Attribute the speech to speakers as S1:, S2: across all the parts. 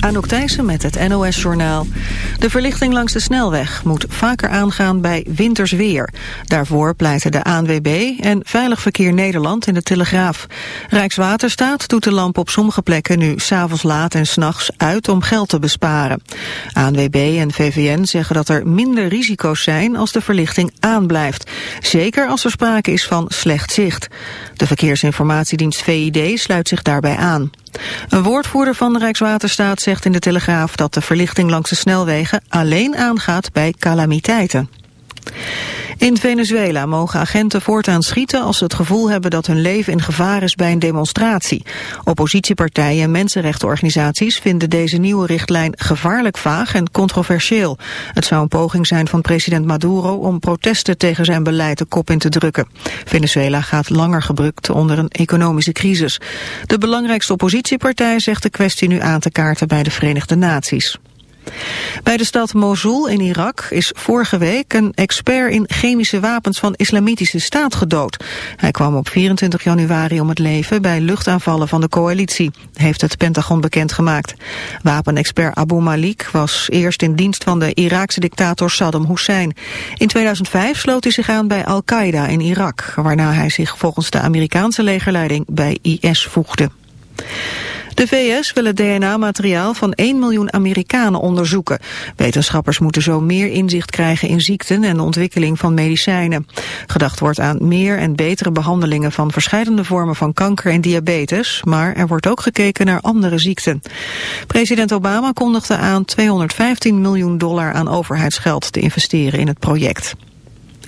S1: Anouk Thijssen met het NOS-journaal. De verlichting langs de snelweg moet vaker aangaan bij winters weer. Daarvoor pleiten de ANWB en Veilig Verkeer Nederland in de Telegraaf. Rijkswaterstaat doet de lamp op sommige plekken nu s'avonds laat en s'nachts uit om geld te besparen. ANWB en VVN zeggen dat er minder risico's zijn als de verlichting aanblijft. Zeker als er sprake is van slecht zicht. De Verkeersinformatiedienst VID sluit zich daarbij aan. Een woordvoerder van de Rijkswaterstaat zegt in de Telegraaf dat de verlichting langs de snelwegen alleen aangaat bij calamiteiten. In Venezuela mogen agenten voortaan schieten als ze het gevoel hebben dat hun leven in gevaar is bij een demonstratie. Oppositiepartijen en mensenrechtenorganisaties vinden deze nieuwe richtlijn gevaarlijk vaag en controversieel. Het zou een poging zijn van president Maduro om protesten tegen zijn beleid de kop in te drukken. Venezuela gaat langer gebruikt onder een economische crisis. De belangrijkste oppositiepartij zegt de kwestie nu aan te kaarten bij de Verenigde Naties. Bij de stad Mosul in Irak is vorige week een expert in chemische wapens van islamitische staat gedood. Hij kwam op 24 januari om het leven bij luchtaanvallen van de coalitie, heeft het Pentagon bekendgemaakt. Wapenexpert Abu Malik was eerst in dienst van de Iraakse dictator Saddam Hussein. In 2005 sloot hij zich aan bij Al-Qaeda in Irak, waarna hij zich volgens de Amerikaanse legerleiding bij IS voegde. De VS wil het DNA-materiaal van 1 miljoen Amerikanen onderzoeken. Wetenschappers moeten zo meer inzicht krijgen in ziekten en de ontwikkeling van medicijnen. Gedacht wordt aan meer en betere behandelingen van verschillende vormen van kanker en diabetes, maar er wordt ook gekeken naar andere ziekten. President Obama kondigde aan 215 miljoen dollar aan overheidsgeld te investeren in het project.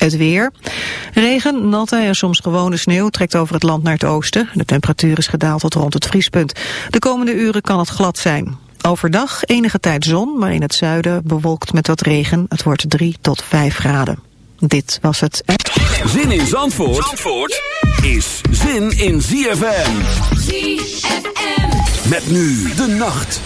S1: Het weer. Regen, natte en soms gewone sneeuw trekt over het land naar het oosten. De temperatuur is gedaald tot rond het vriespunt. De komende uren kan het glad zijn. Overdag enige tijd zon, maar in het zuiden bewolkt met wat regen. Het wordt 3 tot 5 graden. Dit was het...
S2: Zin in Zandvoort, Zandvoort is zin in ZFM.
S3: ZFM.
S2: Met nu de nacht.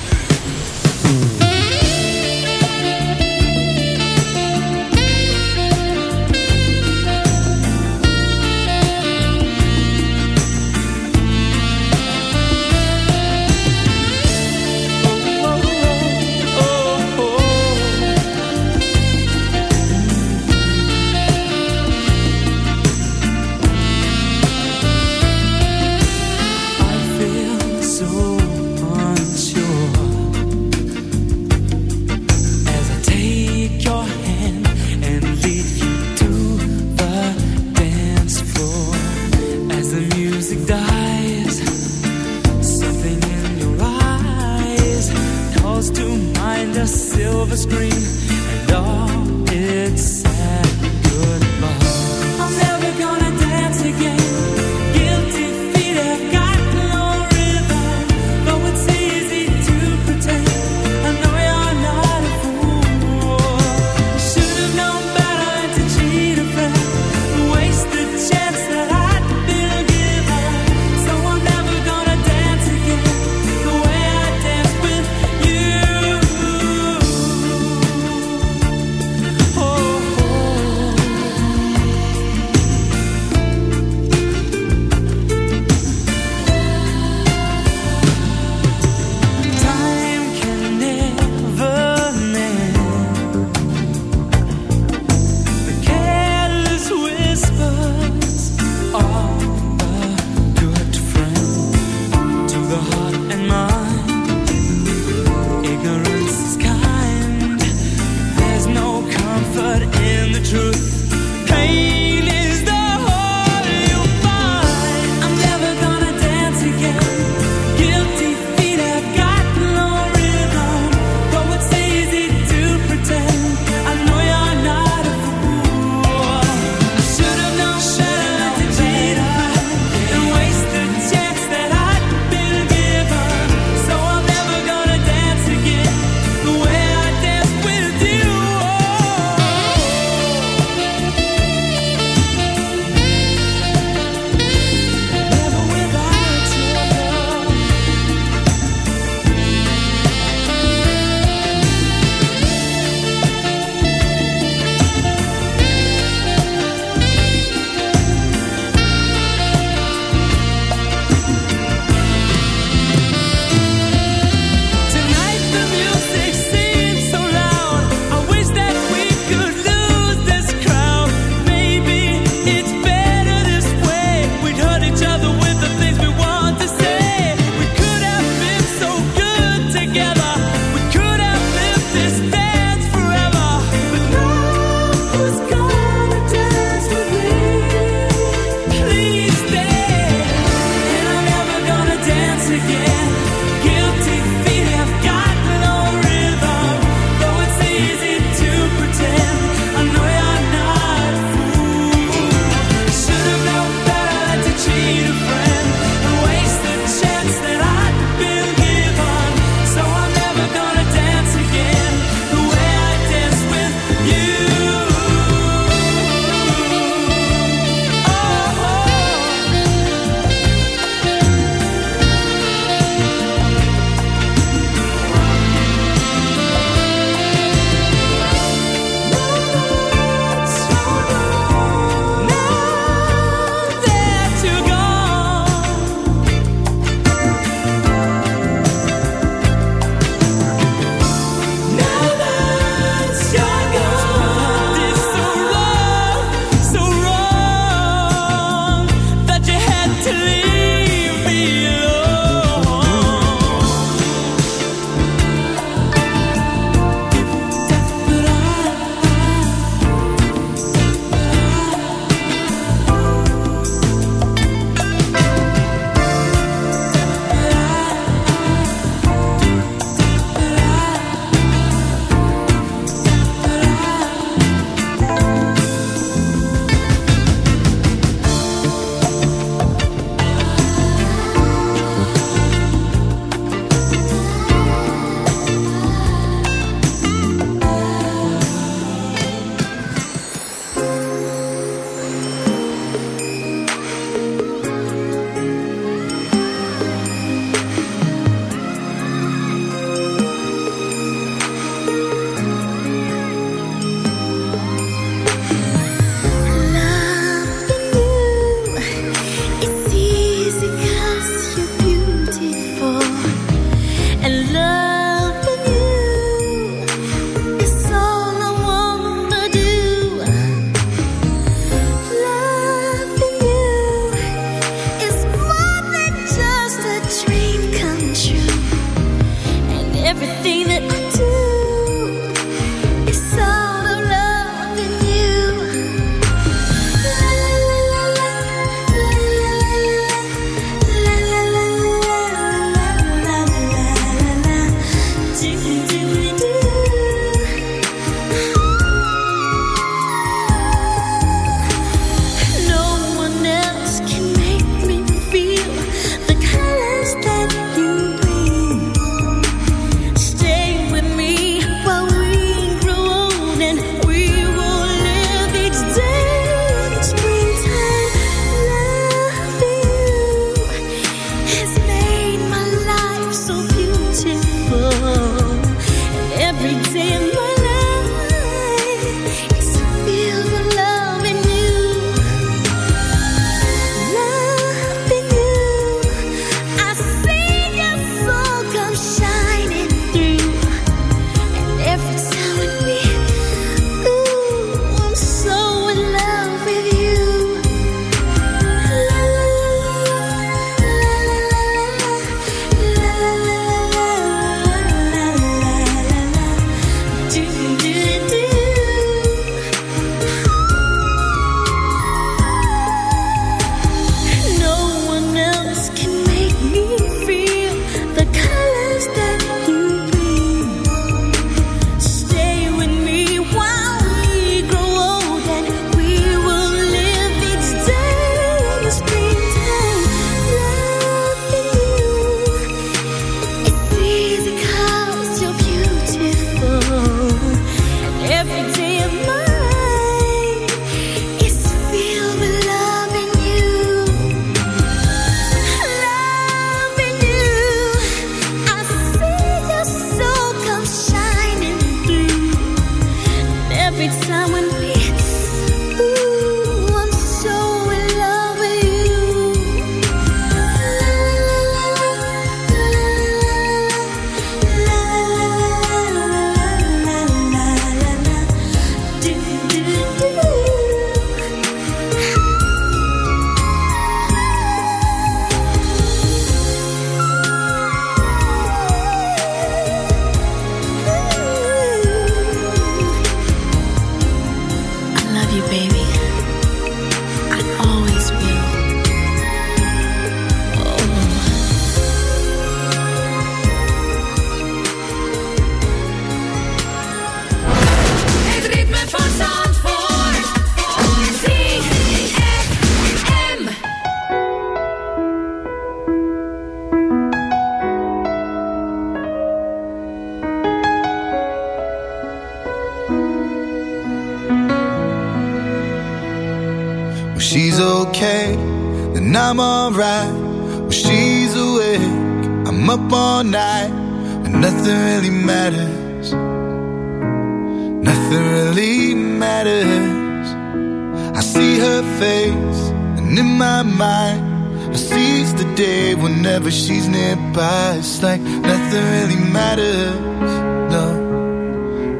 S4: Really matters. No,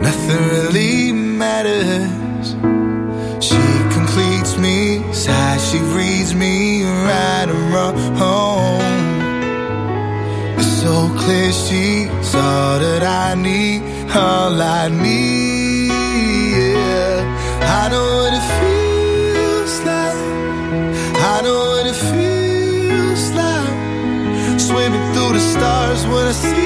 S4: nothing really matters. She completes me, sighs, she reads me right and wrong. It's so clear she's all that I need, all I need. Yeah. I know what it feels like. I know what it feels like. Swimming through the stars when I see.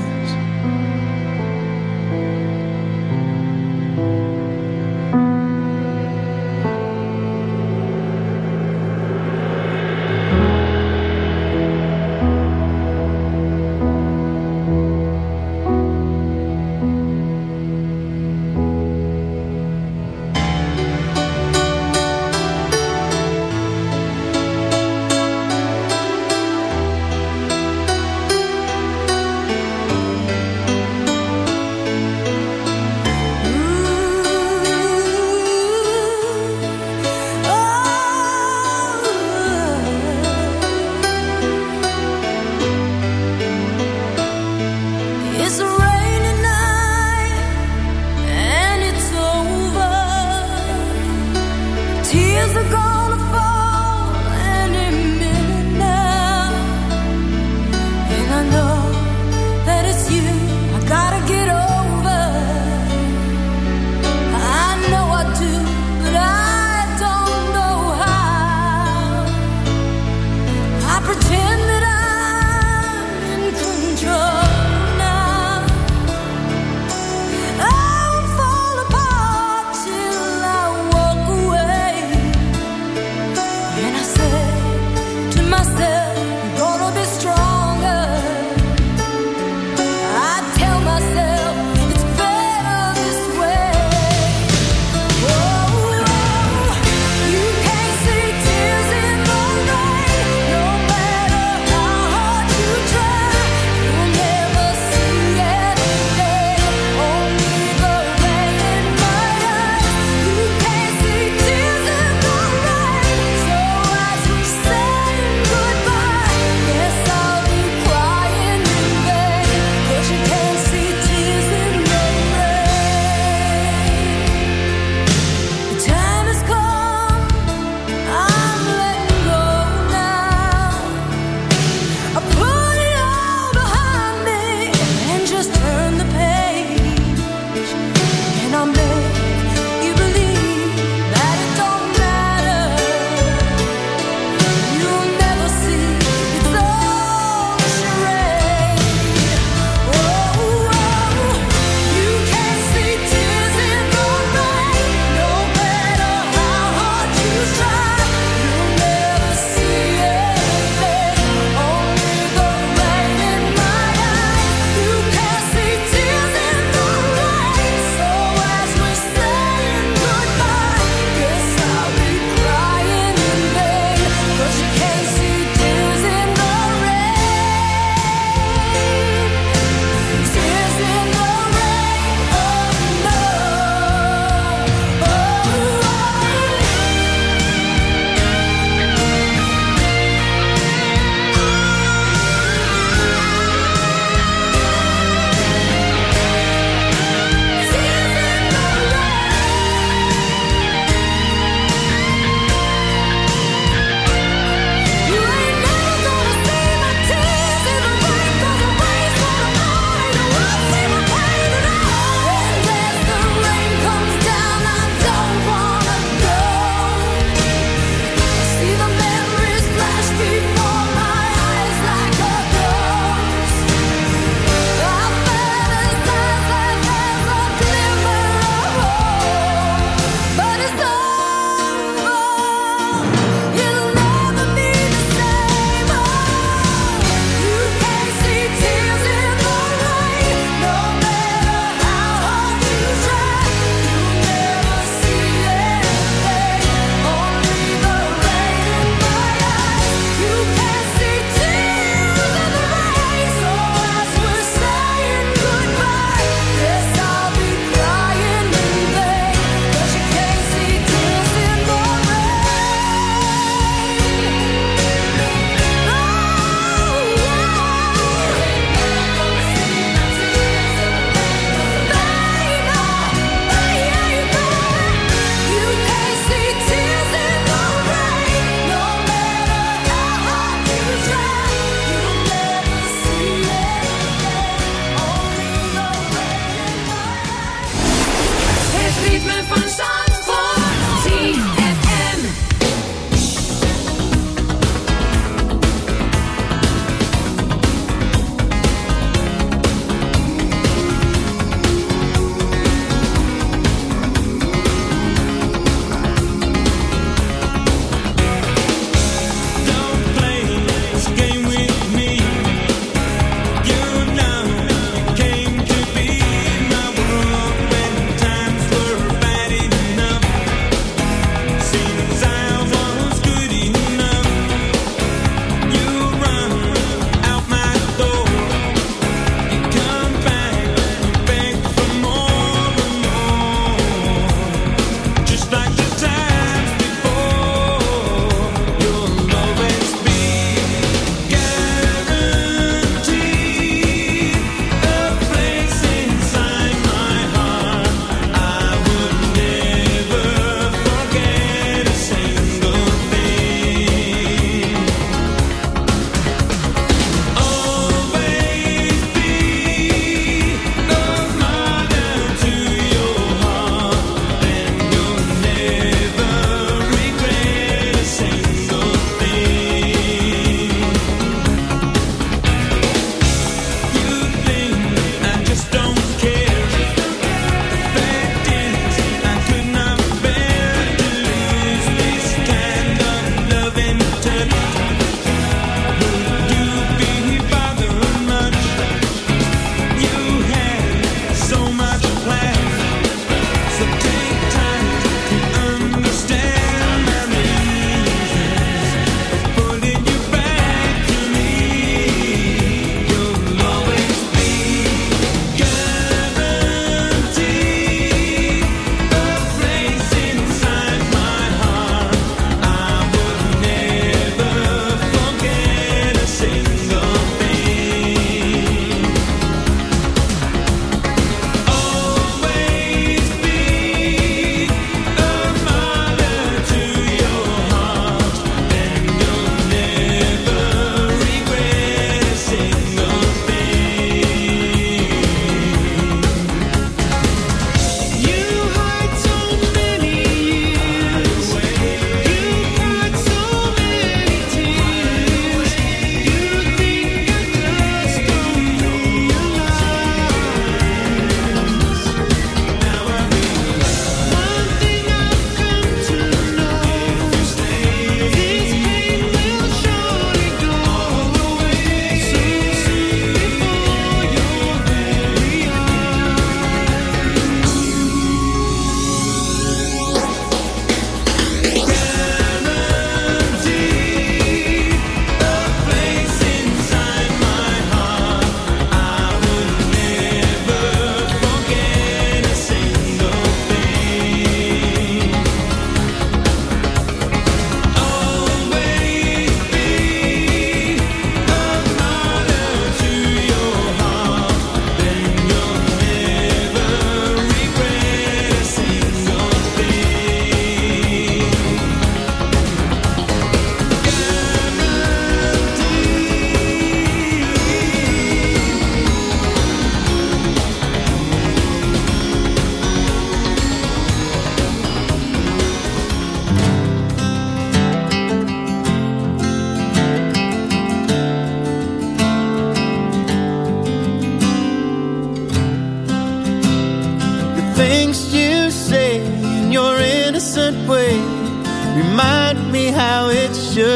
S3: for the.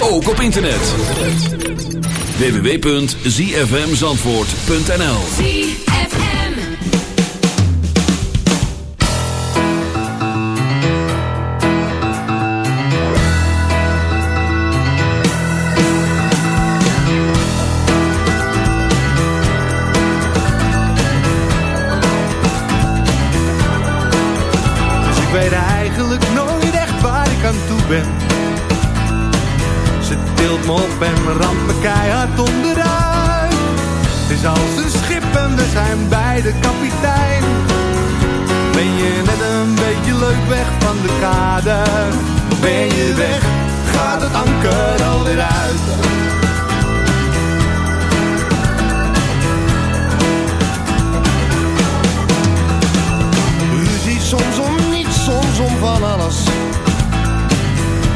S2: ook op internet. www.zfmzandvoort.nl
S5: Dus ik weet eigenlijk nooit echt waar ik aan toe ben en ramt me keihard onderuit. Het is als een schip en we zijn beide kapitein. Ben je net een beetje leuk weg van de kade? Ben je weg, gaat het anker alweer uit.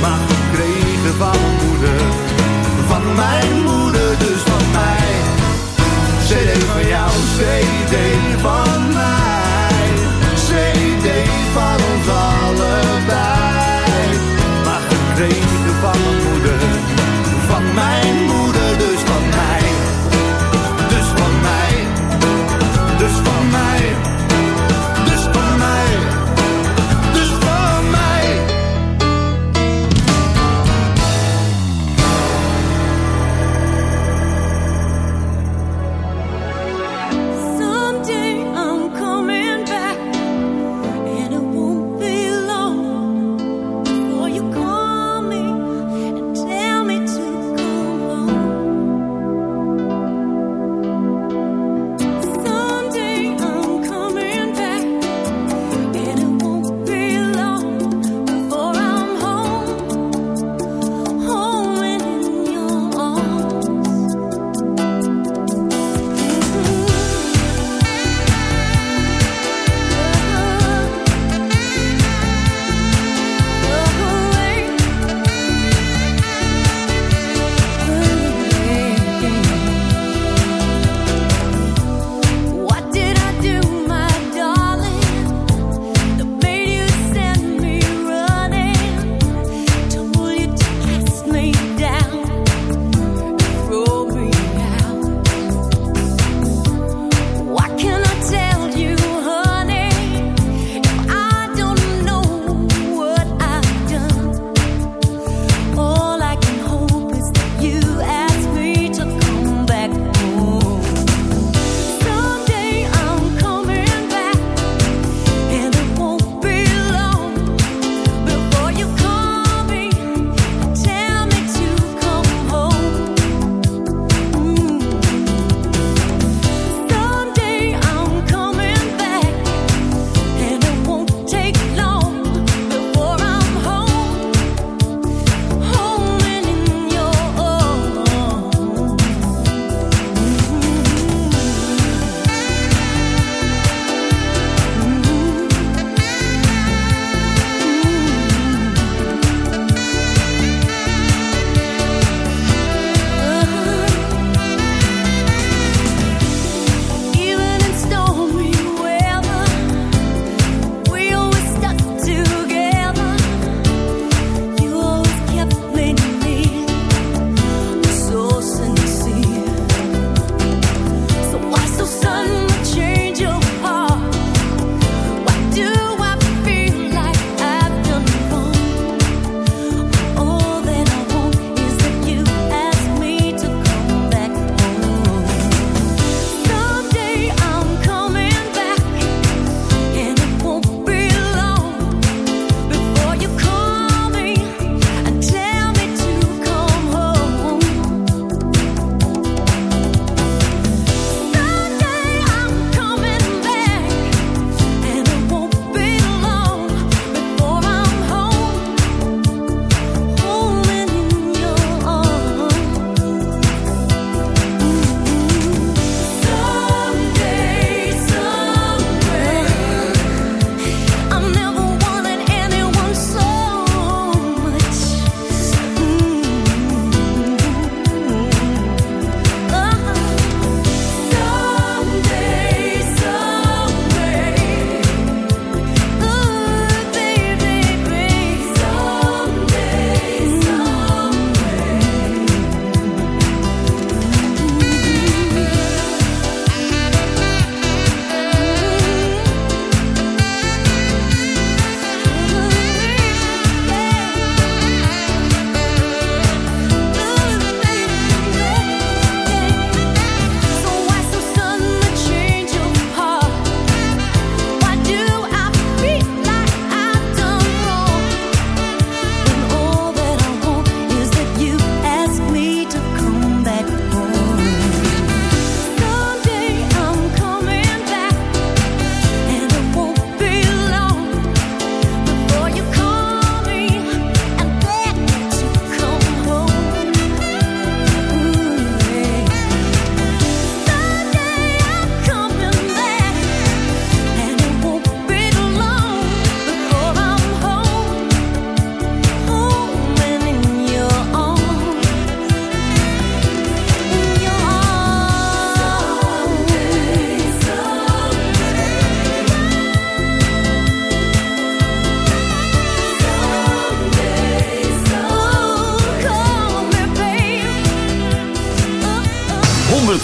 S5: Maar gekregen van mijn moeder, van mijn moeder, dus van mij. CD van jou, CD van mij.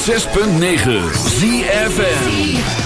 S2: 106.9 ZFN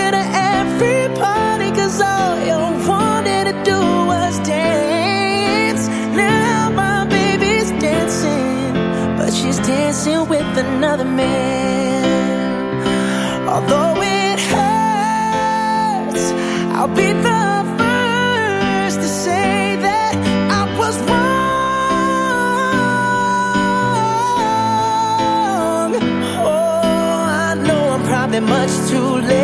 S6: every all you wanted to do was dance. Now my baby's dancing but she's dancing with another man. Although it hurts i'll be the first to say that i was wrong. Oh, much too late